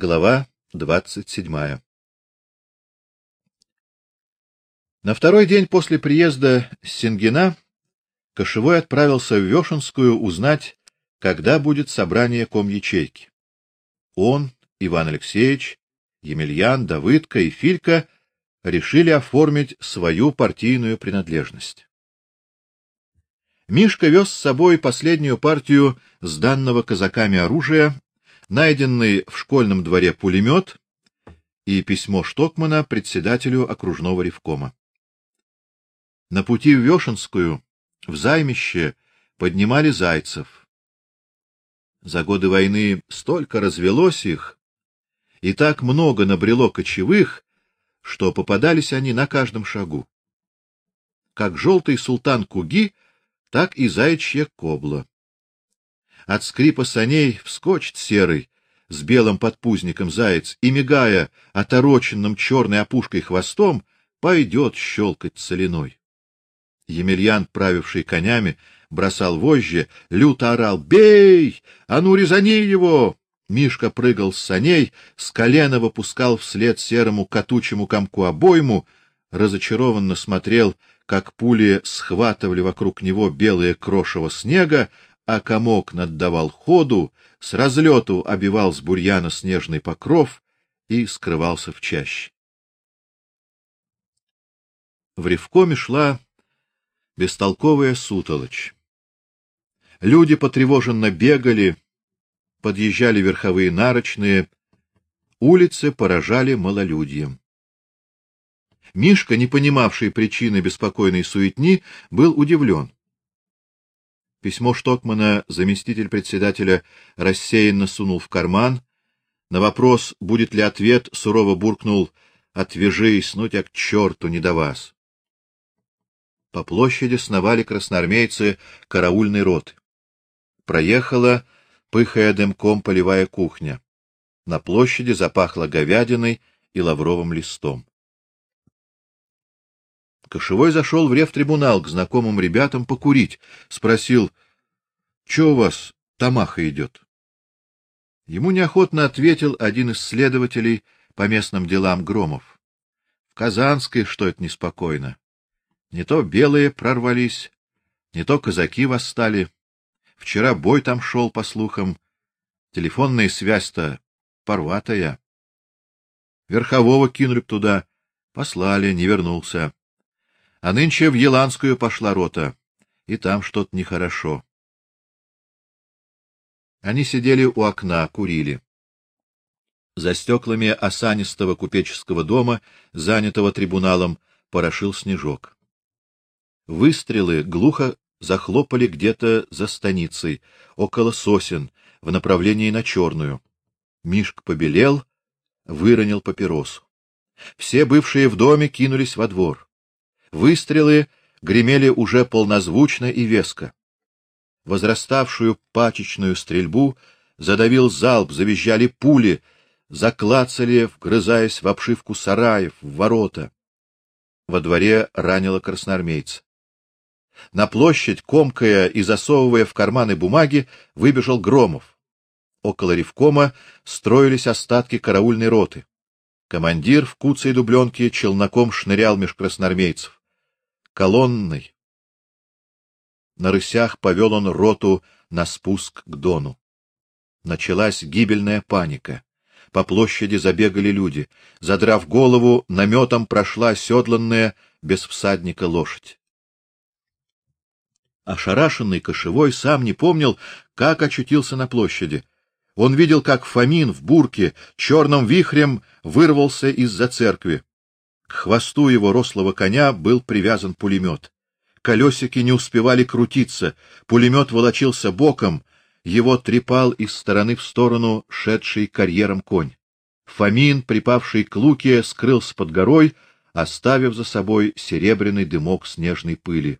Глава двадцать седьмая. На второй день после приезда Сингина Кошевой отправился в Вешенскую узнать, когда будет собрание комячейки. Он, Иван Алексеевич, Емельян, Давыдка и Филька решили оформить свою партийную принадлежность. Мишка вез с собой последнюю партию сданного казаками оружия, найденный в школьном дворе пулемет и письмо Штокмана председателю окружного ревкома. На пути в Вешенскую, в займище, поднимали зайцев. За годы войны столько развелось их, и так много набрело кочевых, что попадались они на каждом шагу. Как желтый султан Куги, так и заячья кобла. От скрипа саней вскочит серый с белым подпузником заяц и мигая отороченным черной опушкой хвостом, пойдет щелкать соляной. Емельян, правивший конями, бросал вожжи, люто орал: "Бей! А ну резани его!" Мишка прыгал с саней, с колена выпускал вслед серому катучему комку обойму, разочарованно смотрел, как пули схватывали вокруг него белое крошево снега, а комок наддавал ходу, с разлету обивал с бурьяна снежный покров и скрывался в чаще. В ревкоме шла бестолковая сутолочь. Люди потревоженно бегали, подъезжали верховые нарочные, улицы поражали малолюдьем. Мишка, не понимавший причины беспокойной суетни, был удивлен. Письмо Штокмана заместитель председателя рассеянно сунул в карман. На вопрос, будет ли ответ, сурово буркнул: "Отвяжись, ну тебя к черту не до вас". По площади сновали красноармейцы караульной роты. Проехала, пыхая дымком, полевая кухня. На площади запахло говядиной и лавровым листом. Кошевой зашел в ревтрибунал к знакомым ребятам покурить, спросил: "Что у вас тамаха идет?» Ему неохотно ответил один из следователей по местным делам Громов. В Казанской что это неспокойно. Не то белые прорвались, не то казаки восстали. Вчера бой там шел, по слухам. Телефонная связь-то порватая. Верхового кинули туда, послали, не вернулся. А нынче в Еланскую пошла рота, и там что-то нехорошо. Они сидели у окна, курили. За стеклами осанистого купеческого дома, занятого трибуналом, порошил снежок. Выстрелы глухо захлопали где-то за станицей, около сосен, в направлении на Черную. Мишк побелел, выронил папиросу. Все бывшие в доме кинулись во двор. Выстрелы гремели уже полнозвучно и веско. Возраставшую пачечную стрельбу задавил залп, завизжали пули, заклацали, вгрызаясь в обшивку сараев, в ворота. Во дворе ранило красноармейца. На площадь, комкая и засовывая в карманы бумаги, выбежал Громов. Около ревкома строились остатки караульной роты. Командир в куцей дубленке челноком шнырял меж красноармейцев. Колонной. На рысях повел он роту на спуск к Дону. Началась гибельная паника. По площади забегали люди. Задрав голову, наметом прошла седланная без всадника лошадь. Ошарашенный кошевой сам не помнил, как очутился на площади. Он видел, как Фомин в бурке черным вихрем вырвался из-за церкви. К хвосту его рослого коня был привязан пулемет. Колесики не успевали крутиться, пулемет волочился боком, его трепал из стороны в сторону шедший карьером конь. Фомин, припавший к луке, скрылся под горой, оставив за собой серебряный дымок снежной пыли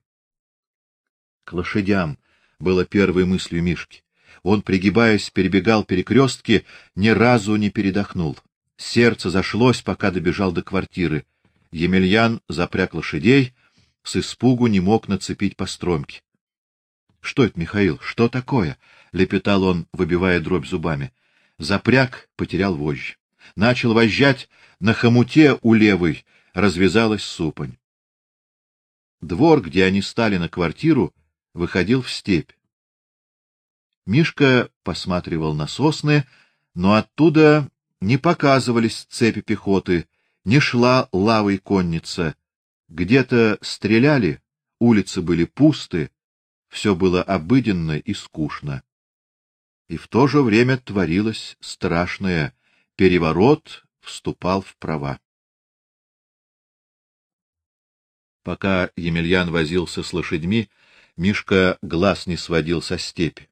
к лошадям, было первой мыслью Мишки. Он, пригибаясь, перебегал перекрестки, ни разу не передохнул. Сердце зашлось, пока добежал до квартиры. Емельян запряг лошадей, с испугу не мог нацепить постромки. Что это, Михаил? Что такое? лепетал он, выбивая дробь зубами. Запряг, потерял вожжи. Начал вожжать на хомуте у левой, развязалась супонь. Двор, где они стали на квартиру, выходил в степь. Мишка посматривал на сосны, но оттуда не показывались цепи пехоты, не шла лавой конница. Где-то стреляли, улицы были пусты, все было обыденно и скучно. И в то же время творилось страшное: переворот вступал в права. Пока Емельян возился с лошадьми, Мишка глаз не сводил со степи.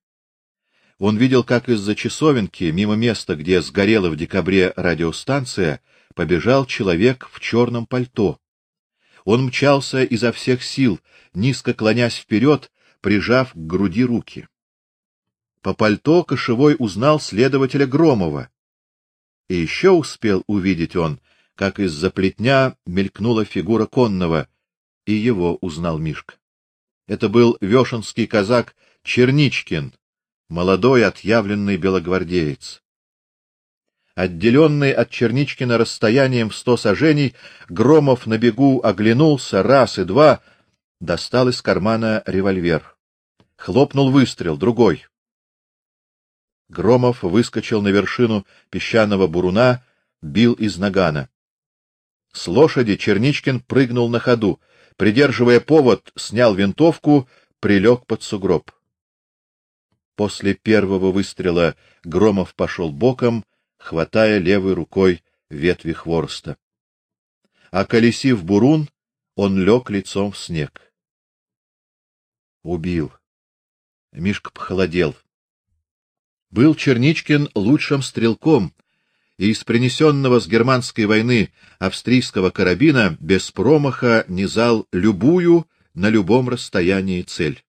Он видел, как из-за часовенки, мимо места, где сгорела в декабре радиостанция, побежал человек в черном пальто. Он мчался изо всех сил, низко клонясь вперед, прижав к груди руки. По пальто кошевой узнал следователя Громова. И еще успел увидеть он, как из-за плетня мелькнула фигура конного, и его узнал Мишка. Это был вешенский казак Черничкин, молодой отъявленный белогвардеец. Отделенный от Черничкина расстоянием в сто саженей, Громов на бегу оглянулся раз и два, достал из кармана револьвер. Хлопнул выстрел, другой. Громов выскочил на вершину песчаного буруна, бил из нагана. С лошади Черничкин прыгнул на ходу, придерживая повод, снял винтовку, прилег под сугроб. После первого выстрела Громов пошел боком, хватая левой рукой ветви хвороста. А колесив бурун, он лег лицом в снег. Убил. Мишка похолодел. Был Черничкин лучшим стрелком, и из принесенного с германской войны австрийского карабина без промаха низал любую на любом расстоянии цель.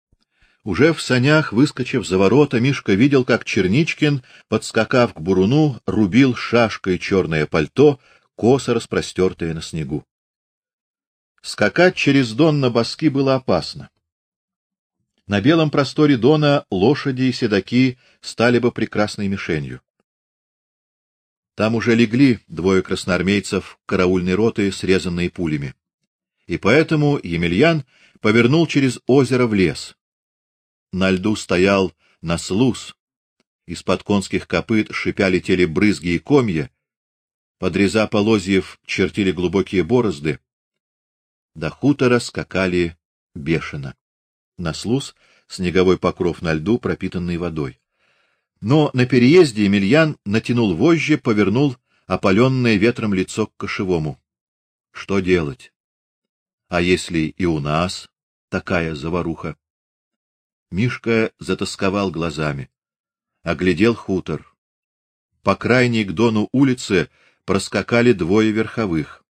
Уже в санях, выскочив за ворота, Мишка видел, как Черничкин, подскакав к буруну, рубил шашкой черное пальто, косо распростертое на снегу. Скакать через Дон на боски было опасно. На белом просторе Дона лошади и седаки стали бы прекрасной мишенью. Там уже легли двое красноармейцев караульной роты, срезанные пулями. И поэтому Емельян повернул через озеро в лес. На льду стоял наслус. Из-под конских копыт шипя летели брызги и комья. Подреза полозьев чертили глубокие борозды. До хутора скакали бешено. Наслус — снеговой покров на льду, пропитанный водой. Но на переезде Емельян натянул вожжи, повернул опаленное ветром лицо к кошевому. Что делать? А если и у нас такая заваруха? Мишка затасковал глазами, оглядел хутор. По крайней к дону улице проскакали двое верховых.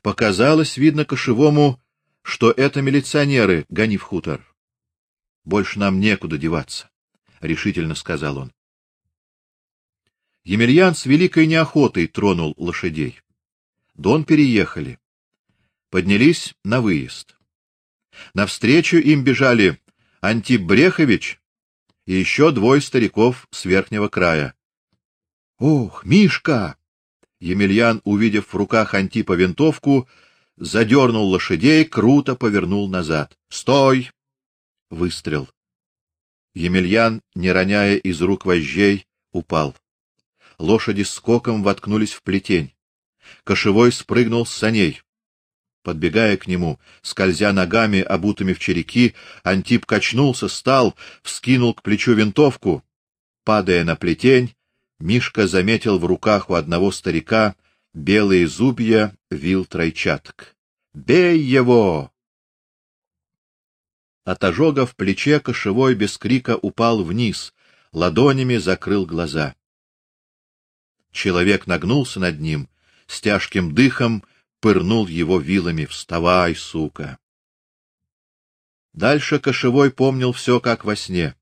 Показалось, видно кошевому, что это милиционеры, гони в хутор. Больше нам некуда деваться, решительно сказал он. Емельян с великой неохотой тронул лошадей. Дон переехали. Поднялись на выезд. Навстречу им бежали Антип Брехович и еще двое стариков с верхнего края. Ох, Мишка! Емельян, увидев в руках Антипа винтовку, задернул лошадей, круто повернул назад. Стой! Выстрел. Емельян, не роняя из рук вожжей, упал. Лошади скоком воткнулись в плетень. Кошевой спрыгнул с саней. Подбегая к нему, скользя ногами, обутыми в череки, Антип качнулся, стал, вскинул к плечу винтовку. Падая на плетень, Мишка заметил в руках у одного старика белые зубья вил тройчаток. Бей его! От ожога в плече кошевой без крика упал вниз, ладонями закрыл глаза. Человек нагнулся над ним, с тяжким дыхом пырнул его вилами: "Вставай, сука!" Дальше кошевой помнил все как во сне.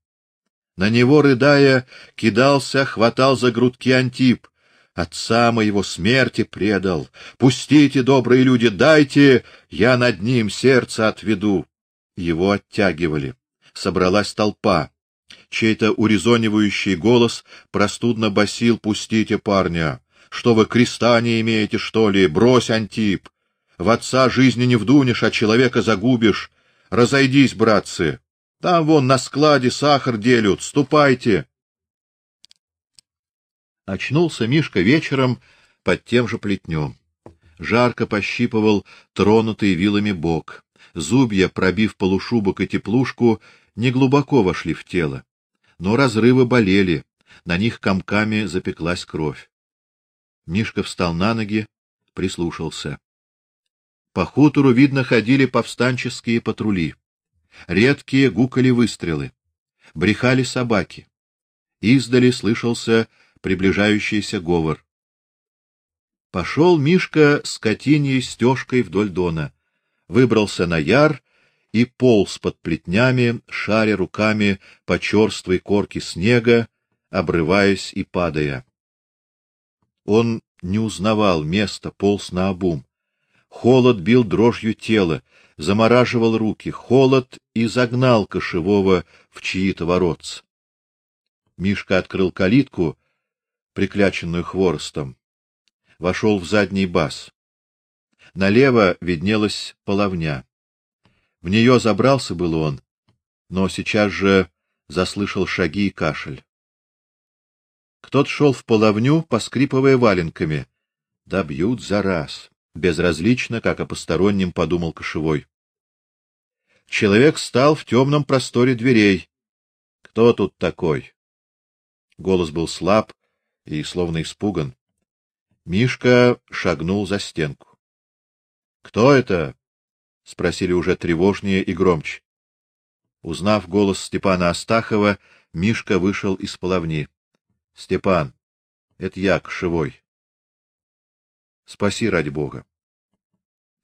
На него рыдая кидался, хватал за грудки Антип. Отца моего смерти предал. Пустите, добрые люди, дайте, я над ним сердце отведу. Его оттягивали. Собралась толпа. Чей-то урезонивающий голос простудно басил: "Пустите парня! Что вы креста не имеете, что ли? Брось, Антип! В отца жизни не вдунешь, а человека загубишь. Разойдись, братцы. Там вон на складе сахар делют. Ступайте". Очнулся Мишка вечером под тем же плетнем. Жарко пощипывал тронутый вилами бок. Зубья, пробив полушубок и теплушку, неглубоко вошли в тело, но разрывы болели, на них комками запеклась кровь. Мишка встал на ноги, прислушался. По хутору видно ходили повстанческие патрули. Редкие гукали выстрелы. Брехали собаки. Издали слышался приближающийся говор. Пошел Мишка с котиньей стежкой вдоль дона, выбрался на яр и полз под плетнями, шаря руками по черствой корке снега, обрываясь и падая. Он не узнавал места, полз наобум. Холод бил дрожью тела, замораживал руки, холод и загнал кошевого в чьи-то воротца. Мишка открыл калитку, прикляченную хворостом, вошел в задний бас. Налево виднелась половня. В нее забрался был он, но сейчас же заслышал шаги и кашель. Кто-то шел в половню, поскрипывая валенками. Да бьют за раз, безразлично, как о постороннем подумал кошевой. Человек стал в темном просторе дверей. Кто тут такой? Голос был слаб и словно испуган. Мишка шагнул за стенку. Кто это? спросили уже тревожнее и громче. Узнав голос Степана Астахова, Мишка вышел из половни. Степан, это я, кошевой. Спаси ради бога.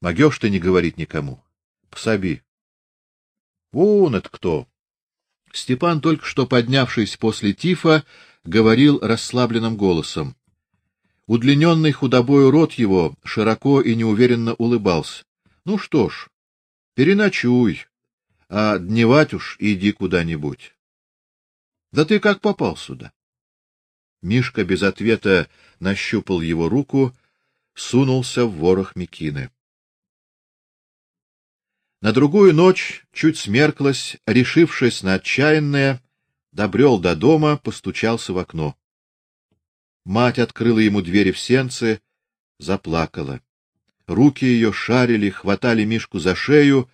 Могёшь ты не говорить никому. Пособи. Вон это кто? Степан, только что поднявшись после тифа, говорил расслабленным голосом. Удлиненный худобой рот его широко и неуверенно улыбался. Ну что ж, Переночуй, а дневать уж иди куда-нибудь. Да ты как попал сюда? Мишка без ответа нащупал его руку, сунулся в ворох мекины. На другую ночь, чуть смерклась, решившись на отчаянное, добрел до дома, постучался в окно. Мать открыла ему двери в сенцы, заплакала. Руки ее шарили, хватали Мишку за шею,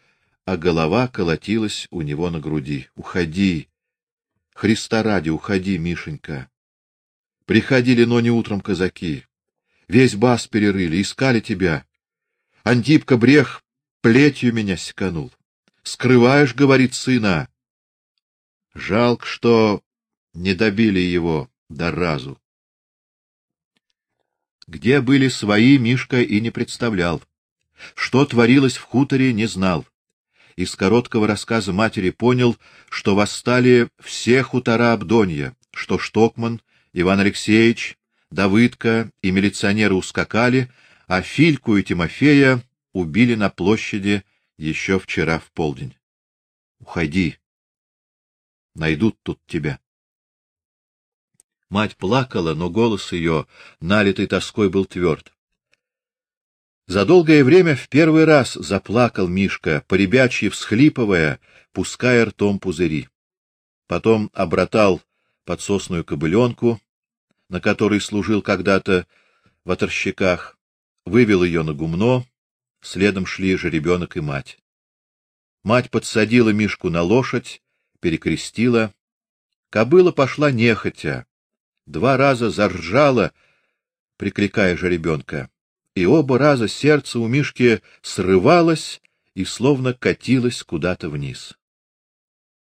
а голова колотилась у него на груди. Уходи. Христа ради, уходи, Мишенька. Приходили, но не утром казаки. Весь бас перерыли, искали тебя. Антипка брех плетью меня секанул. Скрываешь, говорит сына. Жалко, что не добили его до разу. Где были свои, Мишка и не представлял. Что творилось в хуторе, не знал. Из короткого рассказа матери понял, что восстали все хутора Абдонья, что Штокман, Иван Алексеевич, Давыдка и милиционеры ускакали, а Фильку и Тимофея убили на площади еще вчера в полдень. Уходи. Найдут тут тебя. Мать плакала, но голос ее, налитый тоской, был тверд. За долгое время в первый раз заплакал Мишка, поребячьи всхлипывая, пуская ртом пузыри. Потом обратал подсосную кобыленку, на которой служил когда-то в оторщиках, вывел ее на гумно, следом шли жеребенок и мать. Мать подсадила Мишку на лошадь, перекрестила. Кобыла пошла нехотя, два раза заржала, прикликая жеребенка, и оба раза сердце у Мишки срывалось и словно катилось куда-то вниз.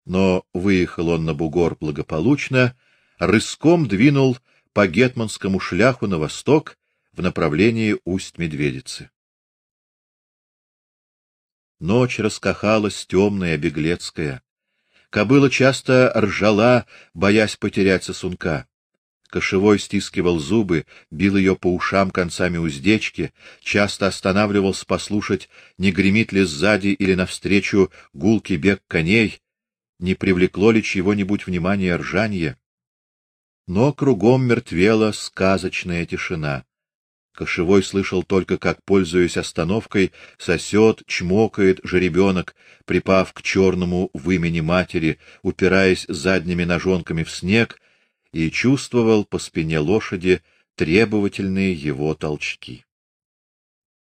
Но выехал он на бугор благополучно, рыском двинул по гетманскому шляху на восток в направлении Усть-Медведицы. Ночь раскахалась темная, беглецкая. Кобыла часто ржала, боясь потерять сосунка. Кошевой стискивал зубы, бил ее по ушам концами уздечки, часто останавливался послушать, не гремит ли сзади или навстречу гулкий бег коней. Не привлекло ли чего-нибудь внимания ржанье. Но кругом мертвела сказочная тишина. Кошевой слышал только, как, пользуясь остановкой, сосет, чмокает жеребенок, припав к черному вымени матери, упираясь задними ножонками в снег, и чувствовал по спине лошади требовательные его толчки.